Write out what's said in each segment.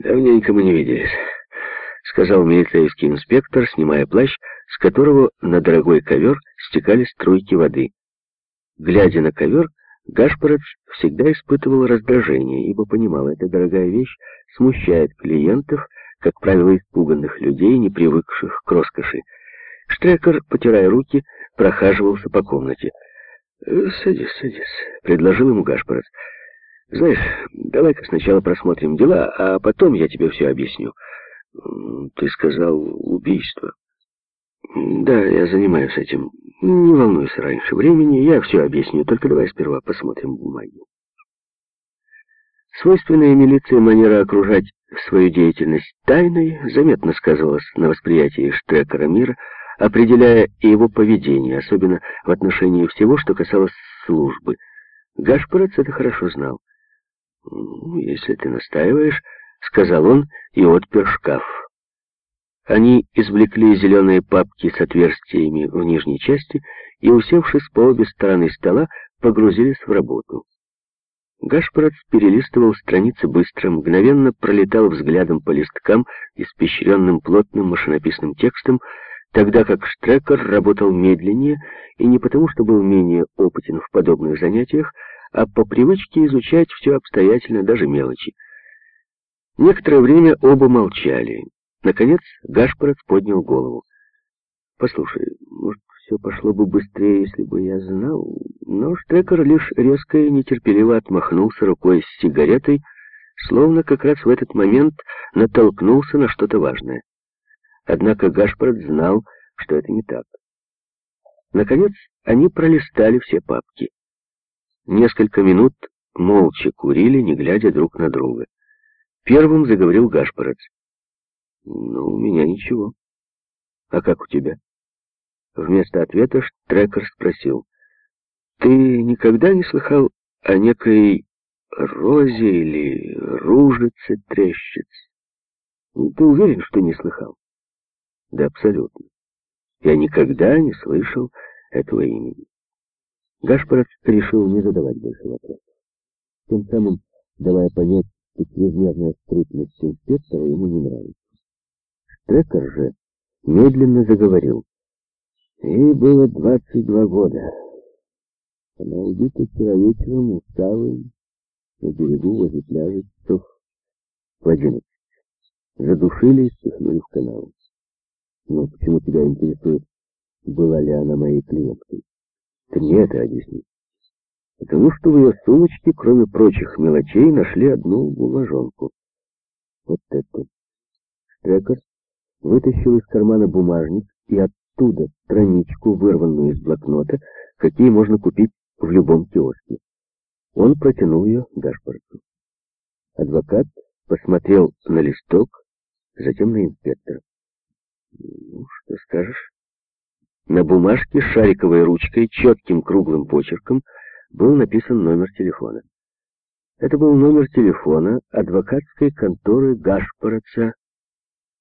давненько мы не виделись», — сказал милицейский инспектор, снимая плащ, с которого на дорогой ковер стекали струйки воды. Глядя на ковер, Гашпорец всегда испытывал раздражение, ибо понимал, эта дорогая вещь смущает клиентов, как правило, испуганных людей, не привыкших к роскоши. Штрекер, потирая руки, прохаживался по комнате. «Садись, садись», — предложил ему Гашпорец. «Знаешь, давай-ка сначала просмотрим дела, а потом я тебе все объясню». «Ты сказал убийство?» «Да, я занимаюсь этим. Не волнуйся раньше времени, я все объясню, только давай сперва посмотрим бумаги». Свойственная милиции манера окружать свою деятельность тайной заметно сказывалась на восприятии Штрекера мира, определяя его поведение, особенно в отношении всего, что касалось службы. Гашпорец это хорошо знал. «Ну, «Если ты настаиваешь», — сказал он и отпер шкаф. Они извлекли зеленые папки с отверстиями в нижней части и, усевшись по обе стороны стола, погрузились в работу. Гашпорец перелистывал страницы быстро, мгновенно пролетал взглядом по листкам, испещренным плотным машинописным текстом, тогда как Штрекер работал медленнее и не потому, что был менее опытен в подобных занятиях, а по привычке изучать все обстоятельно, даже мелочи. Некоторое время оба молчали. Наконец Гашпорец поднял голову. «Послушай, может, все пошло бы быстрее, если бы я знал...» Но Штрекер лишь резко и нетерпеливо отмахнулся рукой с сигаретой, словно как раз в этот момент натолкнулся на что-то важное. Однако Гашпорт знал, что это не так. Наконец, они пролистали все папки. Несколько минут молча курили, не глядя друг на друга. Первым заговорил Гашпорец. «Ну, у меня ничего. А как у тебя?» Вместо ответа Штрекер спросил. «Ты никогда не слыхал о некой розе или ружице трещиц?» «Ты уверен, что не слыхал?» «Да, абсолютно. Я никогда не слышал этого имени». Гашпоров решил не задавать больше вопросов. Тем самым давая понять, что чрезмерная скрытность инспектора ему не нравится. Штрекер же медленно заговорил. Ей было 22 года. Она убита вчера вечером на берегу возле пляжа часов в одиннадцать. Задушили и спихнули в канал. Но почему тебя интересует, была ли она моей клиенткой? Ты мне это объясни. Потому что в ее сумочке, кроме прочих мелочей, нашли одну бумажонку. Вот эту. Штрекер вытащил из кармана бумажник и оттуда страничку, вырванную из блокнота, какие можно купить в любом киоске. Он протянул ее Гашпорцу. Адвокат посмотрел на листок, затем на инспектора. «Ну, что скажешь?» На бумажке шариковой ручкой, четким круглым почерком, был написан номер телефона. Это был номер телефона адвокатской конторы Гашпороца,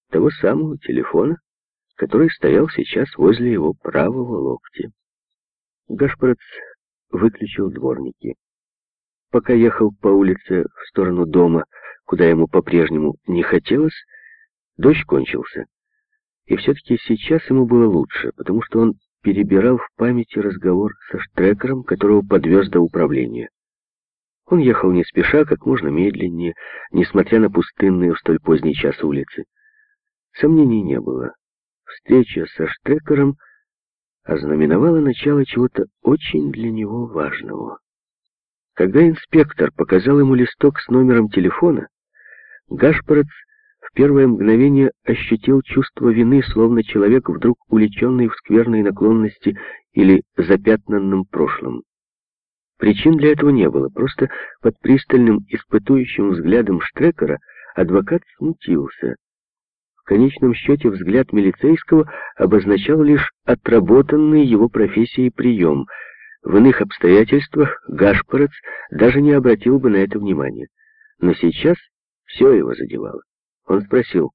того самого телефона, который стоял сейчас возле его правого локтя. Гашпорец выключил дворники. Пока ехал по улице в сторону дома, куда ему по-прежнему не хотелось, дождь кончился. И все-таки сейчас ему было лучше, потому что он перебирал в памяти разговор со Штрекером, которого подвез до управления. Он ехал не спеша, как можно медленнее, несмотря на пустынные в столь поздний час улицы. Сомнений не было. Встреча со Штрекером ознаменовала начало чего-то очень для него важного. Когда инспектор показал ему листок с номером телефона, Гашпорец в первое мгновение ощутил чувство вины, словно человек, вдруг уличенный в скверной наклонности или запятнанном прошлом. Причин для этого не было, просто под пристальным испытующим взглядом Штрекера адвокат смутился. В конечном счете взгляд милицейского обозначал лишь отработанный его профессией прием. В иных обстоятельствах Гашпорец даже не обратил бы на это внимания. Но сейчас все его задевало. Он спросил,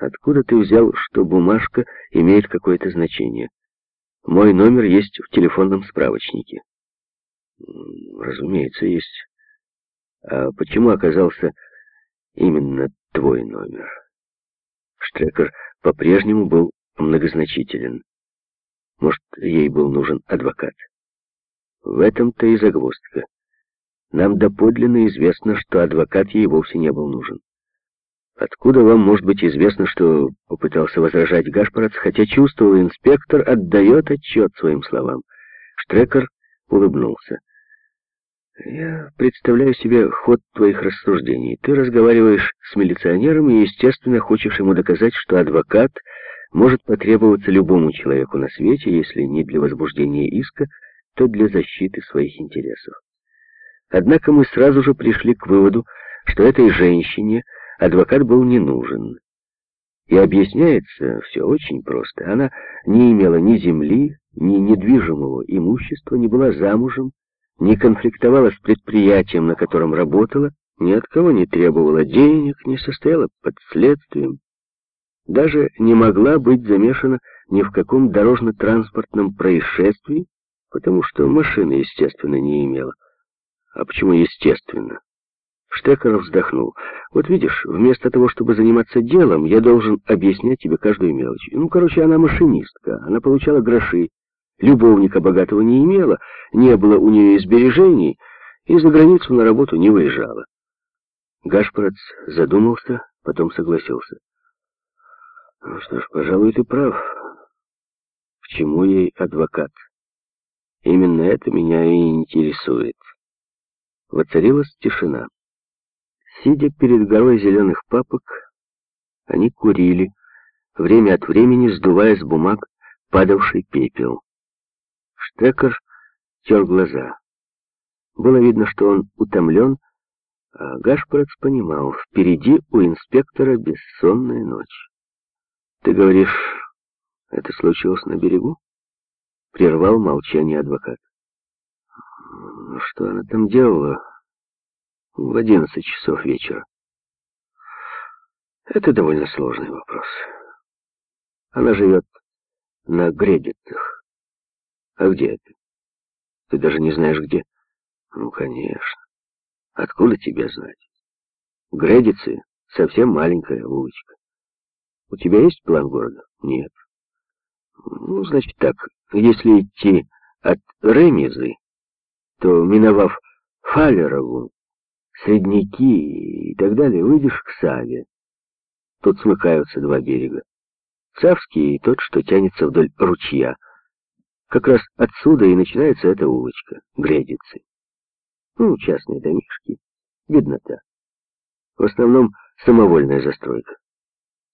«Откуда ты взял, что бумажка имеет какое-то значение? Мой номер есть в телефонном справочнике». «Разумеется, есть. А почему оказался именно твой номер. Штрекер по-прежнему был многозначителен. Может, ей был нужен адвокат. В этом-то и загвоздка. Нам доподлинно известно, что адвокат ей вовсе не был нужен. Откуда вам может быть известно, что попытался возражать Гашпарац, хотя чувствовал инспектор, отдает отчет своим словам? Штрекер улыбнулся. Я представляю себе ход твоих рассуждений. Ты разговариваешь с милиционером и, естественно, хочешь ему доказать, что адвокат может потребоваться любому человеку на свете, если не для возбуждения иска, то для защиты своих интересов. Однако мы сразу же пришли к выводу, что этой женщине адвокат был не нужен. И объясняется все очень просто. Она не имела ни земли, ни недвижимого имущества, не была замужем, не конфликтовала с предприятием, на котором работала, ни от кого не требовала денег, не состояла под следствием, даже не могла быть замешана ни в каком дорожно-транспортном происшествии, потому что машины, естественно, не имела. А почему естественно? Штекеров вздохнул. Вот видишь, вместо того, чтобы заниматься делом, я должен объяснять тебе каждую мелочь. Ну, короче, она машинистка, она получала гроши, любовника богатого не имела, не было у нее сбережений, и за границу на работу не выезжала. Гашпорец задумался, потом согласился. Ну что ж, пожалуй, ты прав. К чему ей адвокат? Именно это меня и интересует. Воцарилась тишина. Сидя перед горой зеленых папок, они курили, время от времени сдувая с бумаг падавший пепел. Штекер тер глаза. Было видно, что он утомлен, а Гашпорец понимал, впереди у инспектора бессонная ночь. «Ты говоришь, это случилось на берегу?» Прервал молчание адвокат. «Ну, что она там делала в одиннадцать часов вечера?» Это довольно сложный вопрос. Она живет на Гредитах. А где это? Ты даже не знаешь, где? Ну, конечно. Откуда тебе знать? Гредицы — совсем маленькая улочка. У тебя есть план города? Нет. Ну, значит так, если идти от Ремизы, то, миновав Фалерову, Средники и так далее, выйдешь к Саве. Тут смыкаются два берега. Цавский и тот, что тянется вдоль ручья. Как раз отсюда и начинается эта улочка, Грядицы. Ну, частные домишки, беднота. В основном самовольная застройка.